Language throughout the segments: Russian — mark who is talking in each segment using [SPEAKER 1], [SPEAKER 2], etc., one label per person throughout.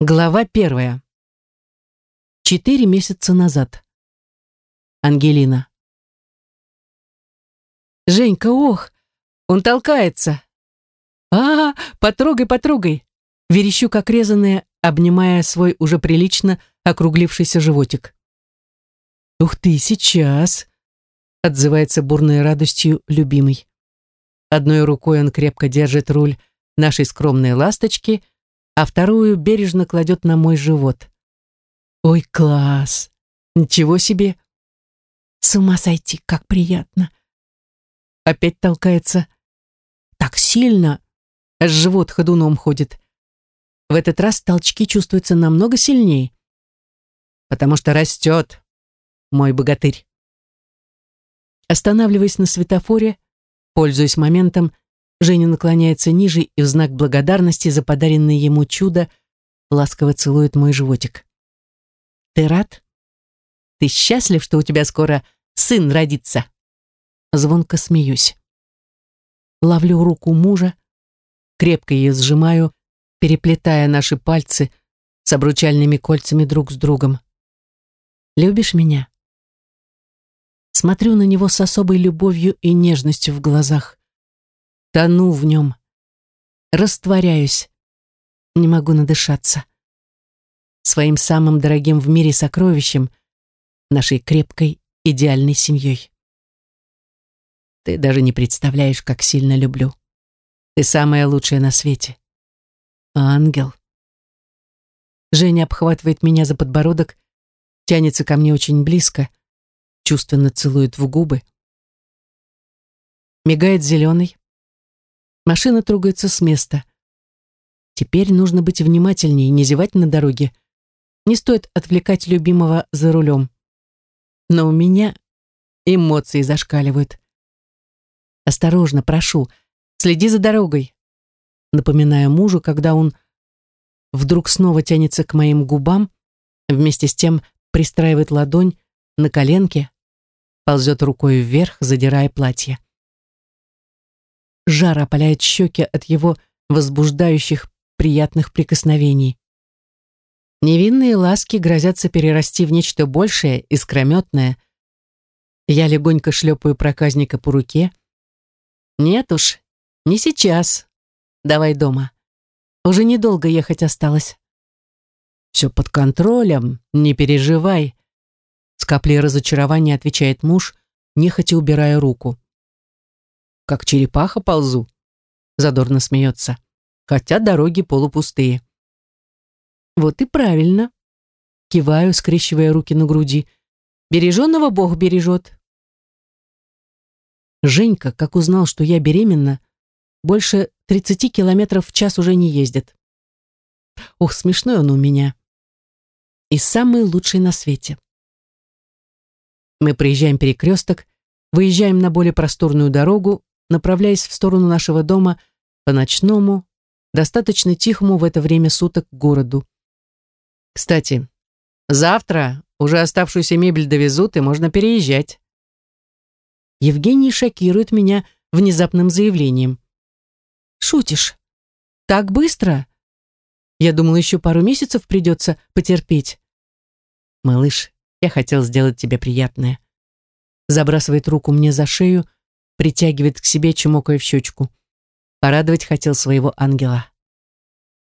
[SPEAKER 1] Глава первая. Четыре месяца назад. Ангелина. «Женька, ох, он толкается!» «А, потрогай, потрогай!» Верещу, как резаная, обнимая свой уже прилично округлившийся животик. «Ух ты, сейчас!» отзывается бурной радостью любимый. Одной рукой он крепко держит руль нашей скромной ласточки, а вторую бережно кладет на мой живот. Ой, класс! Ничего себе! С ума сойти, как приятно! Опять толкается. Так сильно, аж живот ходуном ходит. В этот раз толчки чувствуются намного сильнее. Потому что растет, мой богатырь. Останавливаясь на светофоре, пользуясь моментом, Женя наклоняется ниже и в знак благодарности за подаренное ему чудо ласково целует мой животик. «Ты рад? Ты счастлив, что у тебя скоро сын родится?» Звонко смеюсь. Ловлю руку мужа, крепко ее сжимаю, переплетая наши пальцы с обручальными кольцами друг с другом. «Любишь меня?» Смотрю на него с особой любовью и нежностью в глазах тону в нем, растворяюсь, не могу надышаться. Своим самым дорогим в мире сокровищем, нашей крепкой, идеальной семьей. Ты даже не представляешь, как сильно люблю. Ты самая лучшая на свете. Ангел. Женя обхватывает меня за подбородок, тянется ко мне очень близко, чувственно целует в губы. Мигает зеленый, Машина трогается с места. Теперь нужно быть внимательнее, не зевать на дороге. Не стоит отвлекать любимого за рулем. Но у меня эмоции зашкаливают. Осторожно, прошу, следи за дорогой. Напоминаю мужу, когда он вдруг снова тянется к моим губам, вместе с тем пристраивает ладонь на коленке, ползет рукой вверх, задирая платье. Жар опаляет щеки от его возбуждающих приятных прикосновений. Невинные ласки грозятся перерасти в нечто большее, искрометное. Я легонько шлепаю проказника по руке. Нет уж, не сейчас. Давай дома. Уже недолго ехать осталось. Все под контролем, не переживай. С каплей разочарования отвечает муж, нехотя убирая руку как черепаха ползу», задорно смеется, хотя дороги полупустые. «Вот и правильно», киваю, скрещивая руки на груди. «Береженного Бог бережет». Женька, как узнал, что я беременна, больше 30 километров в час уже не ездит. Ух, смешной он у меня. И самый лучший на свете. Мы проезжаем перекресток, выезжаем на более просторную дорогу, направляясь в сторону нашего дома по ночному, достаточно тихому в это время суток городу. Кстати, завтра уже оставшуюся мебель довезут, и можно переезжать. Евгений шокирует меня внезапным заявлением. «Шутишь? Так быстро? Я думал, еще пару месяцев придется потерпеть». «Малыш, я хотел сделать тебе приятное». Забрасывает руку мне за шею, притягивает к себе, чмокая в щечку. Порадовать хотел своего ангела.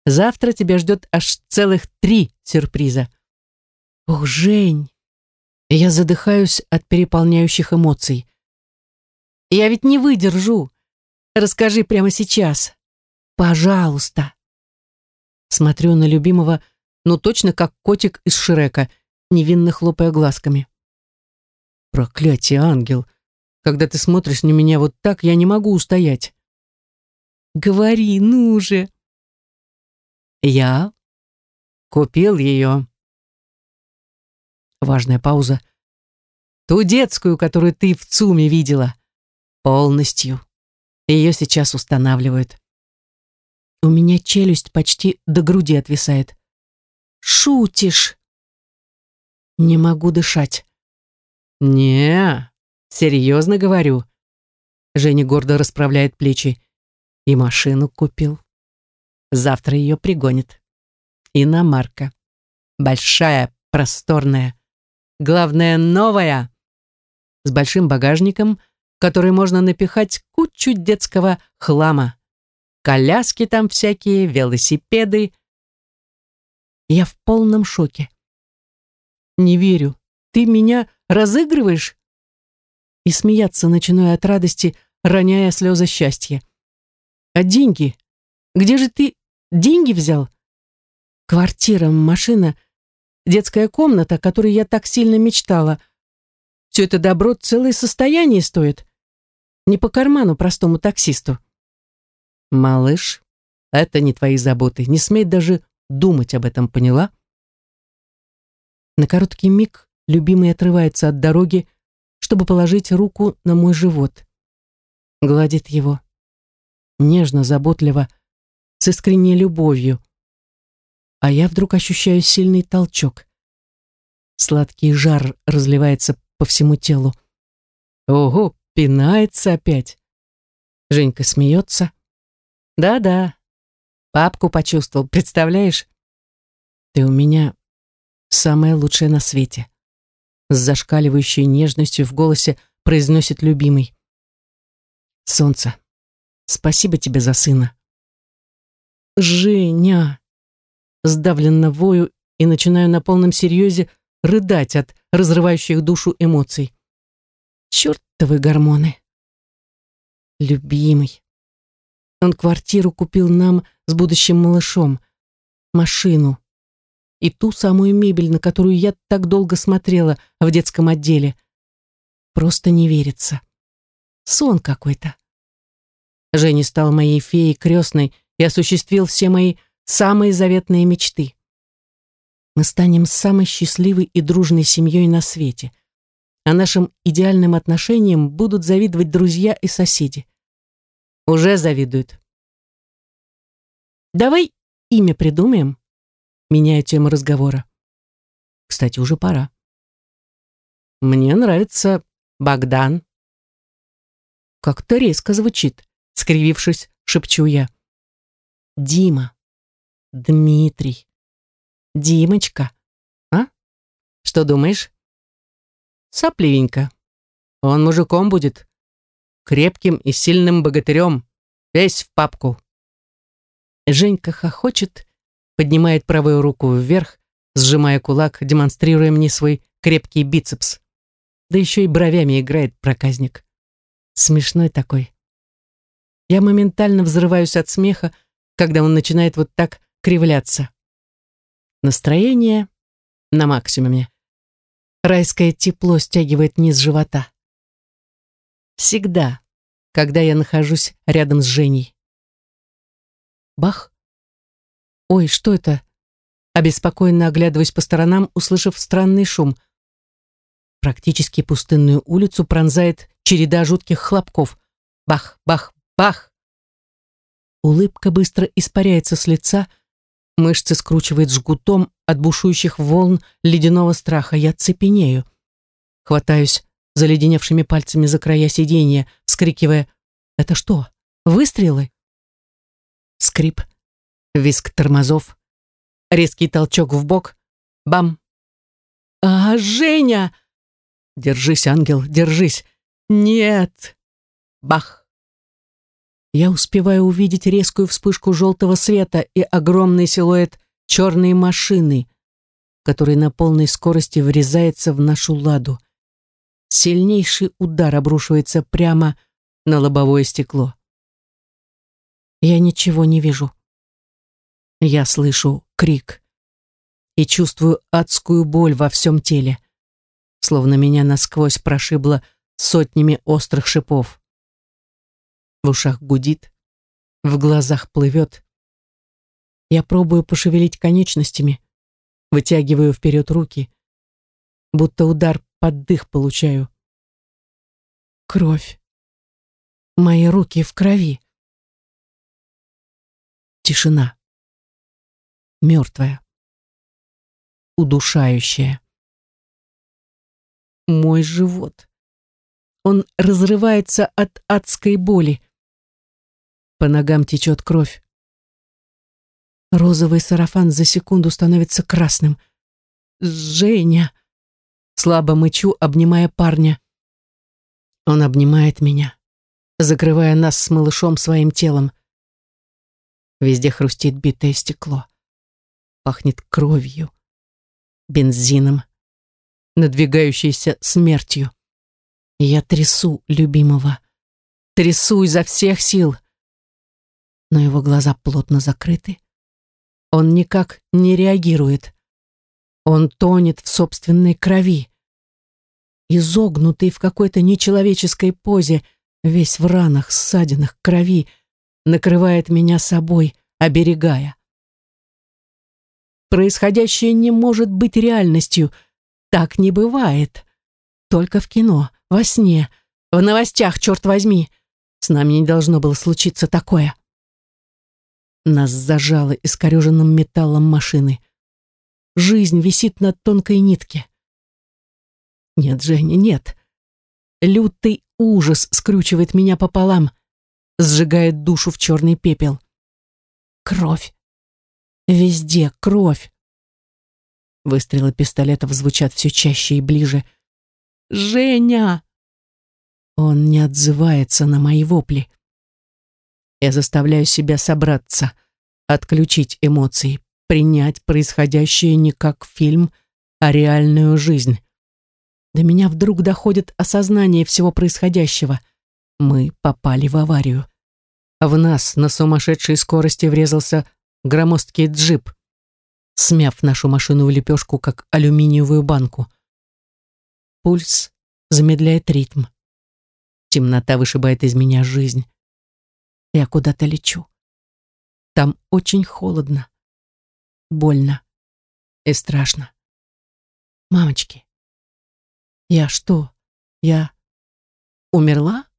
[SPEAKER 1] Завтра тебя ждет аж целых три сюрприза. Ох, Жень! Я задыхаюсь от переполняющих эмоций. Я ведь не выдержу. Расскажи прямо сейчас. Пожалуйста. Смотрю на любимого, ну точно как котик из Шрека, невинно хлопая глазками. Проклятие, ангел! Когда ты смотришь на меня вот так, я не могу устоять. Говори, ну же. Я купил ее. Важная пауза. Ту детскую, которую ты в ЦУМе видела. Полностью. Ее сейчас устанавливают. У меня челюсть почти до груди отвисает. Шутишь? Не могу дышать. Не, Серьезно говорю. Женя гордо расправляет плечи. И машину купил. Завтра ее пригонит. Иномарка. Большая, просторная. Главное, новая. С большим багажником, который можно напихать кучу детского хлама. Коляски там всякие, велосипеды. Я в полном шоке. Не верю. Ты меня разыгрываешь? И смеяться начинаю от радости, роняя слезы счастья. А деньги? Где же ты деньги взял? Квартира, машина, детская комната, о которой я так сильно мечтала. Все это добро целое состояние стоит. Не по карману простому таксисту. Малыш, это не твои заботы. Не смей даже думать об этом, поняла? На короткий миг любимый отрывается от дороги, чтобы положить руку на мой живот. Гладит его. Нежно, заботливо, с искренней любовью. А я вдруг ощущаю сильный толчок. Сладкий жар разливается по всему телу. Ого, пинается опять. Женька смеется. Да-да, папку почувствовал, представляешь? Ты у меня самая лучшая на свете. С зашкаливающей нежностью в голосе произносит любимый. Солнце, спасибо тебе за сына. Женя! Сдавленно вою и начинаю на полном серьезе рыдать от разрывающих душу эмоций. Чертовы гормоны. Любимый. Он квартиру купил нам с будущим малышом, машину и ту самую мебель, на которую я так долго смотрела в детском отделе. Просто не верится. Сон какой-то. Женя стал моей феей крестной и осуществил все мои самые заветные мечты. Мы станем самой счастливой и дружной семьей на свете. А нашим идеальным отношениям будут завидовать друзья и соседи. Уже завидуют. Давай имя придумаем. Меняю тему разговора. Кстати, уже пора. Мне нравится Богдан. Как-то резко звучит, скривившись, шепчу я. Дима. Дмитрий. Димочка. А? Что думаешь? Сопливенько. Он мужиком будет. Крепким и сильным богатырем. Весь в папку. Женька хохочет, поднимает правую руку вверх, сжимая кулак, демонстрируя мне свой крепкий бицепс. Да еще и бровями играет проказник. Смешной такой. Я моментально взрываюсь от смеха, когда он начинает вот так кривляться. Настроение на максимуме. Райское тепло стягивает низ живота. Всегда, когда я нахожусь рядом с Женей. Бах. Ой, что это? Обеспокоенно оглядываясь по сторонам, услышав странный шум. Практически пустынную улицу пронзает череда жутких хлопков. Бах, бах, бах. Улыбка быстро испаряется с лица, мышцы скручивает жгутом от бушующих волн ледяного страха. Я цепенею. Хватаюсь заледеневшими пальцами за края сиденья, вскрикивая «Это что, выстрелы?» Скрип, виск тормозов, резкий толчок в бок, бам! «А, Женя!» «Держись, ангел, держись!» «Нет!» Бах! я успеваю увидеть резкую вспышку желтого света и огромный силуэт черной машины, который на полной скорости врезается в нашу ладу. Сильнейший удар обрушивается прямо на лобовое стекло. Я ничего не вижу. Я слышу крик и чувствую адскую боль во всем теле, словно меня насквозь прошибло сотнями острых шипов. В ушах гудит, в глазах плывет. Я пробую пошевелить конечностями, вытягиваю вперед руки, будто удар под дых получаю. Кровь. Мои руки в крови. Тишина. Мертвая. Удушающая. Мой живот. Он разрывается от адской боли. По ногам течет кровь. Розовый сарафан за секунду становится красным. «Женя!» Слабо мычу, обнимая парня. Он обнимает меня, закрывая нас с малышом своим телом. Везде хрустит битое стекло. Пахнет кровью, бензином, надвигающейся смертью. Я трясу любимого. Трясу изо всех сил. Но его глаза плотно закрыты. Он никак не реагирует. Он тонет в собственной крови. Изогнутый в какой-то нечеловеческой позе, весь в ранах, ссадинах, крови, накрывает меня собой, оберегая. Происходящее не может быть реальностью. Так не бывает. Только в кино, во сне, в новостях, черт возьми. С нами не должно было случиться такое. Нас зажало искореженным металлом машины. Жизнь висит на тонкой нитке. Нет, Женя, нет. Лютый ужас скручивает меня пополам, сжигает душу в черный пепел. Кровь. Везде кровь. Выстрелы пистолетов звучат все чаще и ближе. «Женя!» Он не отзывается на мои вопли. Я заставляю себя собраться, отключить эмоции, принять происходящее не как фильм, а реальную жизнь. До меня вдруг доходит осознание всего происходящего. Мы попали в аварию. В нас на сумасшедшей скорости врезался громоздкий джип, смяв нашу машину в лепешку, как алюминиевую банку. Пульс замедляет ритм. Темнота вышибает из меня жизнь. Я куда-то лечу. Там очень холодно, больно и страшно. Мамочки, я что, я умерла?